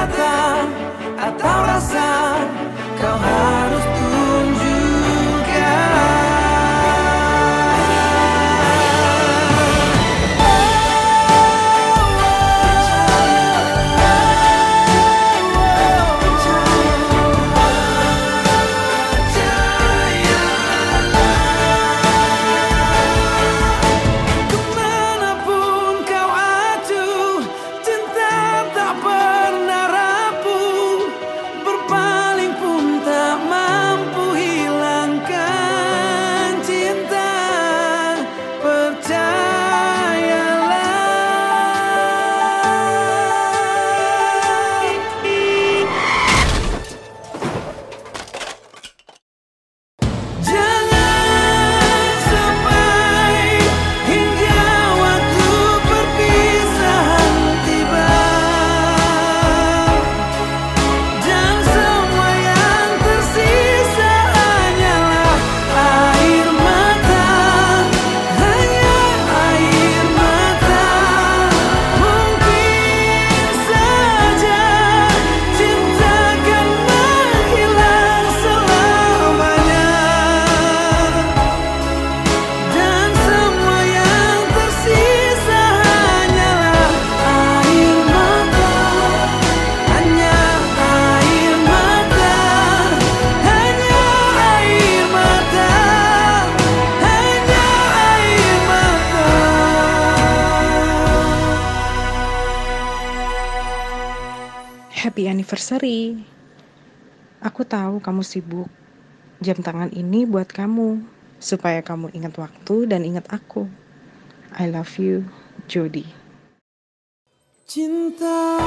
Hanya kata atau rasa Kau harus Happy anniversary. Aku tahu kamu sibuk. Jam tangan ini buat kamu, supaya kamu ingat waktu dan ingat aku. I love you, Jody. Cinta